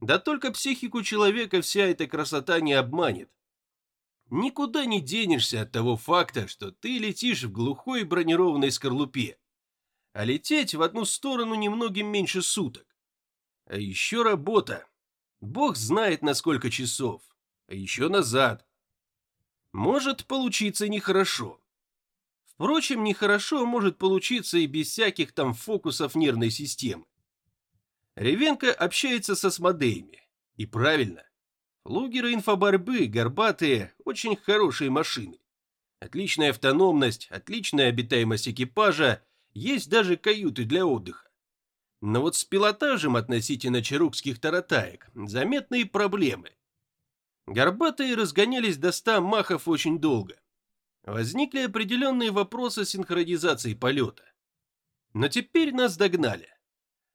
Да только психику человека вся эта красота не обманет. Никуда не денешься от того факта, что ты летишь в глухой бронированной скорлупе. А лететь в одну сторону немногим меньше суток. А еще работа. Бог знает на сколько часов. А еще назад. Может получиться нехорошо. Впрочем, нехорошо может получиться и без всяких там фокусов нервной системы. Ревенко общается со Смодеями. И правильно. Лугеры инфоборьбы, горбатые, очень хорошие машины. Отличная автономность, отличная обитаемость экипажа, есть даже каюты для отдыха. Но вот с пилотажем относительно чарукских таратаек заметные проблемы. Горбатые разгонялись до 100 махов очень долго. Возникли определенные вопросы синхронизации полета. Но теперь нас догнали.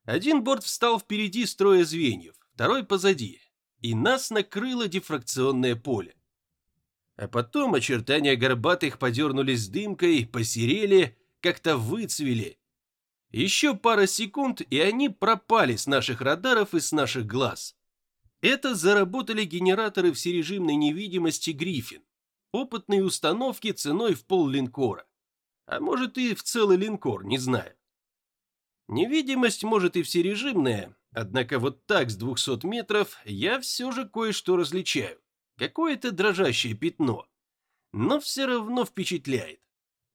Один борт встал впереди строя звеньев, второй позади, и нас накрыло дифракционное поле. А потом очертания горбатых подернулись дымкой, посерели, как-то выцвели. Еще пара секунд, и они пропали с наших радаров и с наших глаз. Это заработали генераторы всережимной невидимости «Гриффин». Опытные установки ценой в пол линкора. А может и в целый линкор, не знаю. Невидимость может и всережимная, однако вот так с 200 метров я все же кое-что различаю. Какое-то дрожащее пятно. Но все равно впечатляет.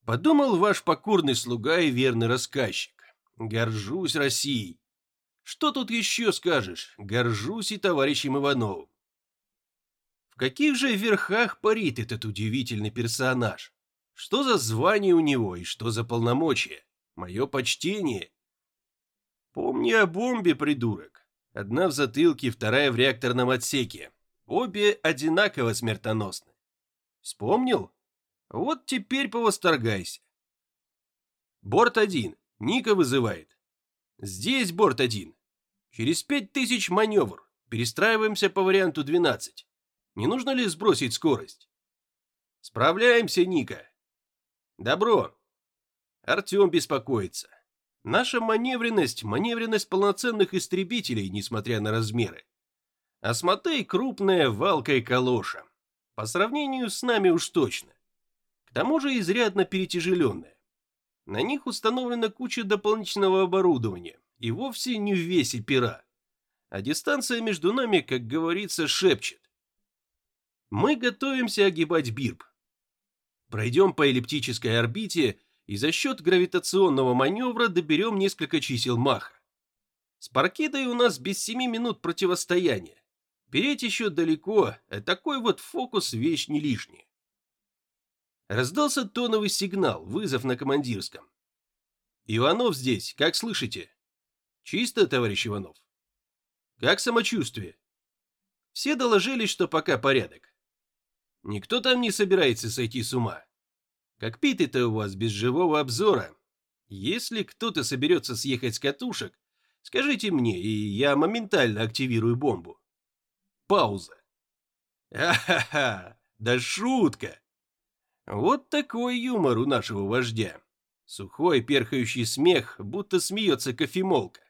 Подумал ваш покорный слуга и верный рассказчик. Горжусь Россией. Что тут еще скажешь? Горжусь и товарищем Ивановым. В каких же верхах парит этот удивительный персонаж? Что за звание у него и что за полномочия? Мое почтение. Помни о бомбе, придурок. Одна в затылке, вторая в реакторном отсеке. Обе одинаково смертоносны. Вспомнил? Вот теперь повосторгайся. Борт один. Ника вызывает. Здесь борт один. Через пять тысяч маневр. Перестраиваемся по варианту 12. Не нужно ли сбросить скорость? Справляемся, Ника. Добро. Артем беспокоится. Наша маневренность – маневренность полноценных истребителей, несмотря на размеры. А Смотей – крупная валка и калоша. По сравнению с нами уж точно. К тому же изрядно перетяжеленная. На них установлена куча дополнительного оборудования, и вовсе не в весе пера. А дистанция между нами, как говорится, шепчет. Мы готовимся огибать Бирб. Пройдем по эллиптической орбите и за счет гравитационного маневра доберем несколько чисел Маха. С Паркидой у нас без 7 минут противостояния. Переть еще далеко, а такой вот фокус вещь не лишняя. Раздался тоновый сигнал, вызов на командирском. «Иванов здесь, как слышите?» Чисто, товарищ Иванов. Как самочувствие? Все доложили, что пока порядок. Никто там не собирается сойти с ума. Как питы-то у вас без живого обзора. Если кто-то соберется съехать с катушек, скажите мне, и я моментально активирую бомбу. Пауза. Ха-ха-ха, да шутка. Вот такой юмор у нашего вождя. Сухой перхающий смех, будто смеется кофемолка.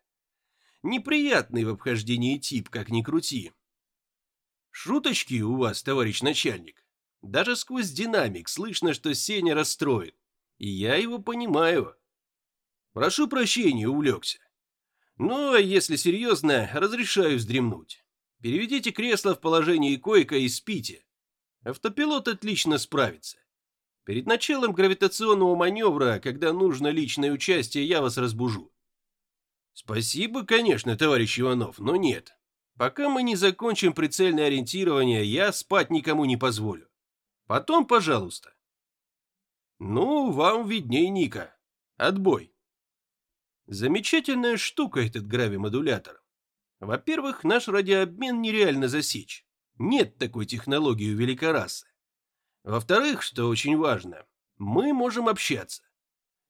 Неприятный в обхождении тип, как ни крути. Шуточки у вас, товарищ начальник. Даже сквозь динамик слышно, что Сеня расстроен. И я его понимаю. Прошу прощения, увлекся. Ну, а если серьезно, разрешаю вздремнуть. Переведите кресло в положение койка и спите. Автопилот отлично справится. Перед началом гравитационного маневра, когда нужно личное участие, я вас разбужу. Спасибо, конечно, товарищ Иванов, но нет. Пока мы не закончим прицельное ориентирование, я спать никому не позволю. Потом, пожалуйста. Ну, вам видней, Ника. Отбой. Замечательная штука этот гравимодулятор. Во-первых, наш радиообмен нереально засечь. Нет такой технологии у великорасы. Во-вторых, что очень важно, мы можем общаться.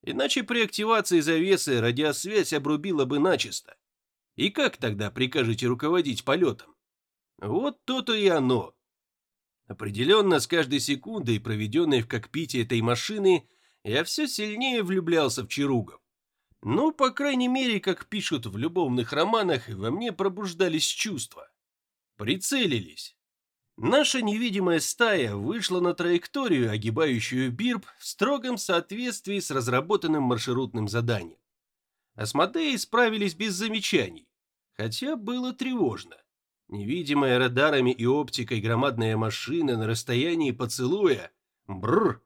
Иначе при активации завесы радиосвязь обрубила бы начисто. И как тогда прикажете руководить полетом? Вот то-то и оно. Определенно, с каждой секундой, проведенной в кокпите этой машины, я все сильнее влюблялся в Чаругов. Ну, по крайней мере, как пишут в любовных романах, во мне пробуждались чувства. Прицелились. Наша невидимая стая вышла на траекторию, огибающую Бирб в строгом соответствии с разработанным маршрутным заданием. Асмодеи справились без замечаний, хотя было тревожно. Невидимая радарами и оптикой громадная машина на расстоянии поцелуя. Бррр.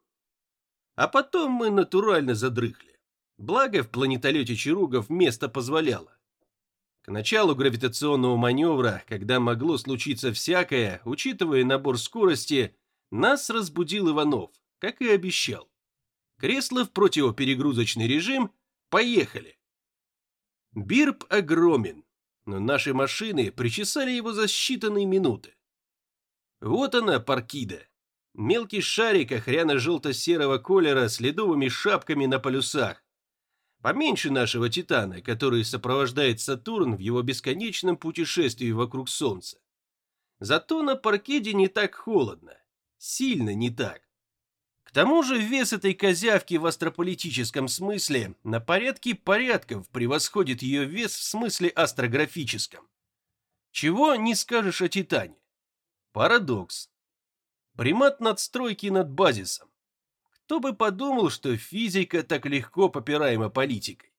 А потом мы натурально задрыхли. Благо в планетолете Чаругов место позволяло. К началу гравитационного маневра, когда могло случиться всякое, учитывая набор скорости, нас разбудил Иванов, как и обещал. Кресло в противоперегрузочный режим, поехали. Бирб огромен, но наши машины причесали его за считанные минуты. Вот она, Паркида. Мелкий шарик охряно-желто-серого колера с ледовыми шапками на полюсах. Поменьше нашего Титана, который сопровождает Сатурн в его бесконечном путешествии вокруг Солнца. Зато на Паркиде не так холодно. Сильно не так. К тому же вес этой козявки в астрополитическом смысле на порядке порядков превосходит ее вес в смысле астрографическом. Чего не скажешь о Титане. Парадокс. Примат надстройки над базисом. Кто бы подумал, что физика так легко попираема политикой.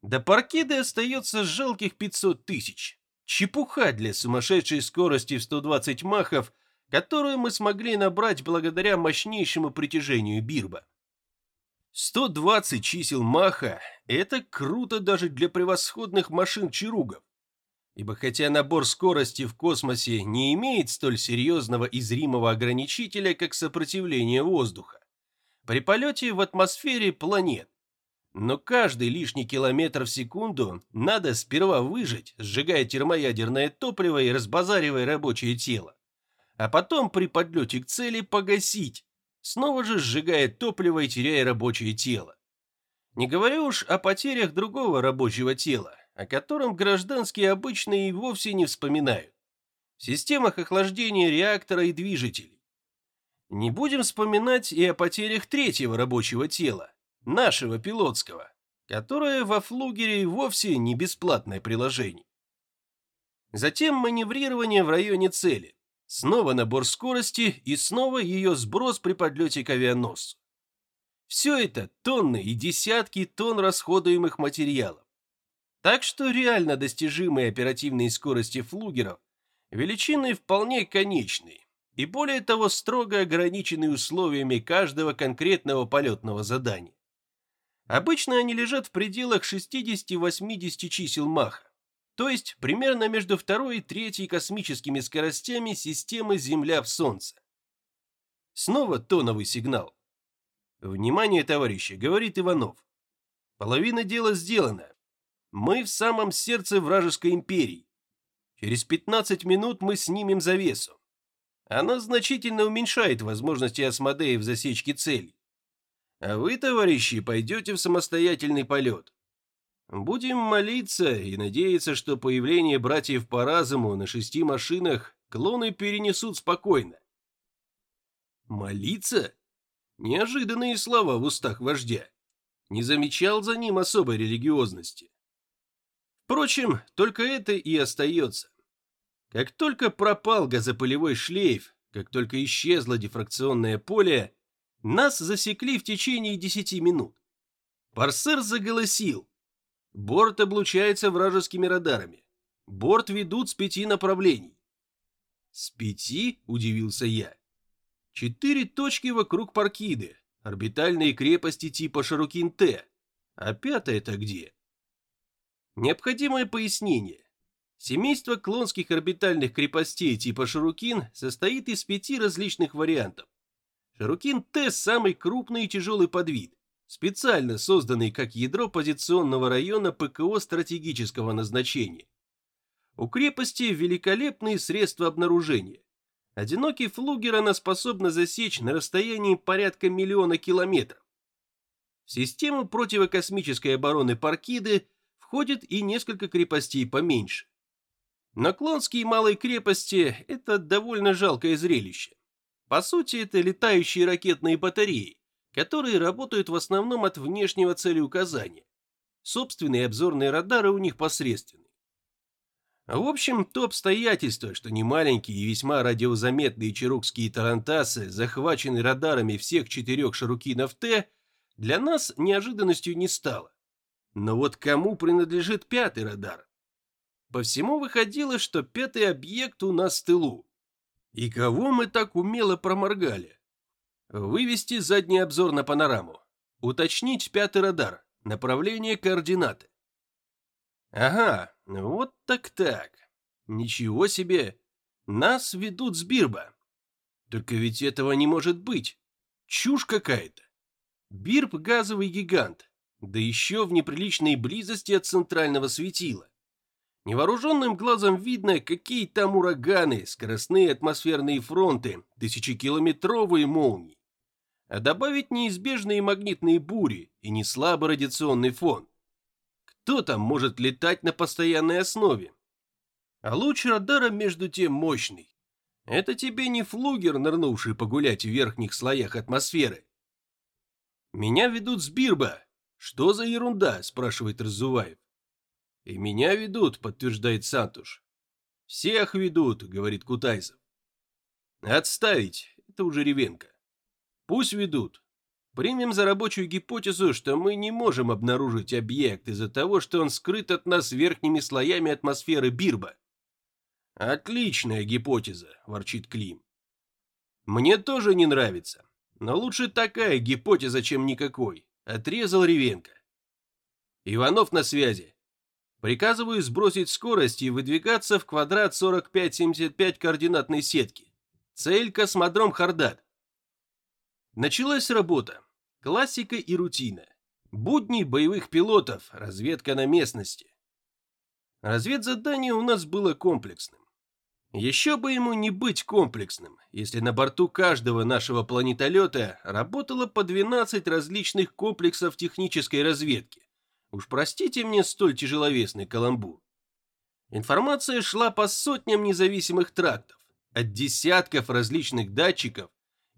До Паркиды остается жалких 500 тысяч. Чепуха для сумасшедшей скорости в 120 махов которую мы смогли набрать благодаря мощнейшему притяжению Бирба. 120 чисел Маха – это круто даже для превосходных машин-чаругов. Ибо хотя набор скорости в космосе не имеет столь серьезного и зримого ограничителя, как сопротивление воздуха, при полете в атмосфере планет, но каждый лишний километр в секунду надо сперва выжить, сжигая термоядерное топливо и разбазаривая рабочее тело а потом при подлете к цели погасить, снова же сжигая топливо и теряя рабочее тело. Не говорю уж о потерях другого рабочего тела, о котором гражданские обычно и вовсе не вспоминают. В системах охлаждения реактора и движителей. Не будем вспоминать и о потерях третьего рабочего тела, нашего пилотского, которое во флугере вовсе не бесплатное приложение. Затем маневрирование в районе цели. Снова набор скорости и снова ее сброс при подлете к авианосцу. Все это тонны и десятки тонн расходуемых материалов. Так что реально достижимые оперативные скорости флугеров величины вполне конечные и более того строго ограничены условиями каждого конкретного полетного задания. Обычно они лежат в пределах 60-80 чисел Маха то есть примерно между второй и третьей космическими скоростями системы Земля в Солнце. Снова тоновый сигнал. «Внимание, товарищи!» — говорит Иванов. «Половина дела сделана. Мы в самом сердце вражеской империи. Через 15 минут мы снимем завесу. Она значительно уменьшает возможности осмодеев засечки целей. А вы, товарищи, пойдете в самостоятельный полет. Будем молиться и надеяться, что появление братьев по разуму на шести машинах клоны перенесут спокойно. Молиться? Неожиданные слова в устах вождя. Не замечал за ним особой религиозности. Впрочем, только это и остается. Как только пропал газопылевой шлейф, как только исчезло дифракционное поле, нас засекли в течение десяти минут. Парсер заголосил. Борт облучается вражескими радарами. Борт ведут с пяти направлений. С пяти? Удивился я. Четыре точки вокруг Паркиды, орбитальные крепости типа Шарукин-Т. А пятая-то где? Необходимое пояснение. Семейство клонских орбитальных крепостей типа Шарукин состоит из пяти различных вариантов. Шарукин-Т – самый крупный и тяжелый подвид специально созданный как ядро позиционного района ПКО стратегического назначения. У крепости великолепные средства обнаружения. Одинокий флугер она способна засечь на расстоянии порядка миллиона километров. В систему противокосмической обороны Паркиды входит и несколько крепостей поменьше. Наклонские малые крепости – это довольно жалкое зрелище. По сути, это летающие ракетные батареи, которые работают в основном от внешнего целеуказания. Собственные обзорные радары у них посредственные. В общем, то обстоятельство, что немаленькие и весьма радиозаметные чарукские тарантасы захвачены радарами всех четырех шарукинов Т, для нас неожиданностью не стало. Но вот кому принадлежит пятый радар? По всему выходило, что пятый объект у нас в тылу. И кого мы так умело проморгали? Вывести задний обзор на панораму. Уточнить пятый радар. Направление координаты. Ага, вот так-так. Ничего себе. Нас ведут с Бирба. Только ведь этого не может быть. Чушь какая-то. Бирб – газовый гигант, да еще в неприличной близости от центрального светила. Невооруженным глазом видно, какие там ураганы, скоростные атмосферные фронты, тысячекилометровые молнии. А добавить неизбежные магнитные бури и не слабый радиационный фон. Кто там может летать на постоянной основе? А луч радара между тем мощный. Это тебе не флугер, нырнувший погулять в верхних слоях атмосферы. Меня ведут с Бирба. Что за ерунда, спрашивает Разуваев. И меня ведут, подтверждает Сантуш. Всех ведут, говорит Кутайзов. Отставить, это уже Ревенко. Пусть ведут. Примем за рабочую гипотезу, что мы не можем обнаружить объект из-за того, что он скрыт от нас верхними слоями атмосферы Бирба. Отличная гипотеза, ворчит Клим. Мне тоже не нравится, но лучше такая гипотеза, чем никакой, отрезал Ревенко. Иванов на связи. Приказываю сбросить скорость и выдвигаться в квадрат 45-75 координатной сетки. Цель – космодром Хардат. Началась работа. Классика и рутина. Будни боевых пилотов, разведка на местности. Разведзадание у нас было комплексным. Еще бы ему не быть комплексным, если на борту каждого нашего планетолета работало по 12 различных комплексов технической разведки. Уж простите мне столь тяжеловесный каламбур. Информация шла по сотням независимых трактов, от десятков различных датчиков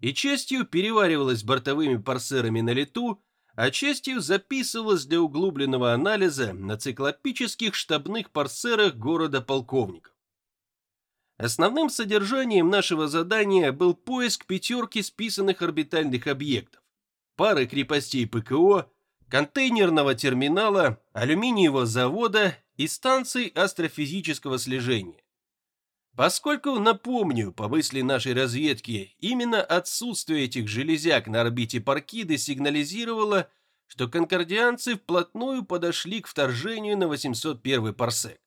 и частью переваривалась бортовыми парсерами на лету, а частью записывалась для углубленного анализа на циклопических штабных парсерах города полковников. Основным содержанием нашего задания был поиск пятерки списанных орбитальных объектов, пары крепостей ПКО, контейнерного терминала, алюминиевого завода и станций астрофизического слежения. Поскольку, напомню, по мысли нашей разведки, именно отсутствие этих железяк на орбите Паркиды сигнализировало, что конкордианцы вплотную подошли к вторжению на 801 парсек.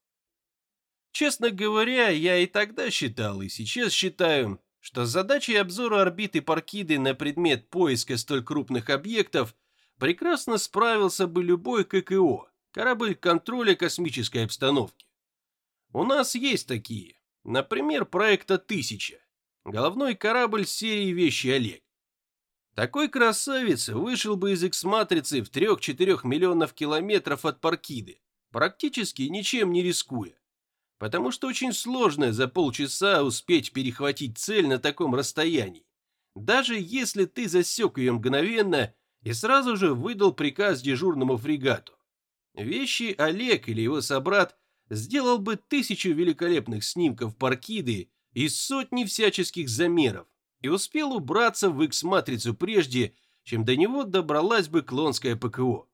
Честно говоря, я и тогда считал, и сейчас считаю, что задачей обзора орбиты Паркиды на предмет поиска столь крупных объектов прекрасно справился бы любой ККО, корабль контроля космической обстановки. У нас есть такие, Например, проекта «Тысяча». Головной корабль серии «Вещи Олег». Такой красавец вышел бы из X-матрицы в 3-4 миллионов километров от Паркиды, практически ничем не рискуя. Потому что очень сложно за полчаса успеть перехватить цель на таком расстоянии. Даже если ты засек ее мгновенно и сразу же выдал приказ дежурному фрегату. Вещи Олег или его собрат сделал бы тысячу великолепных снимков Паркиды и сотни всяческих замеров и успел убраться в X-матрицу прежде, чем до него добралась бы клонская ПКО.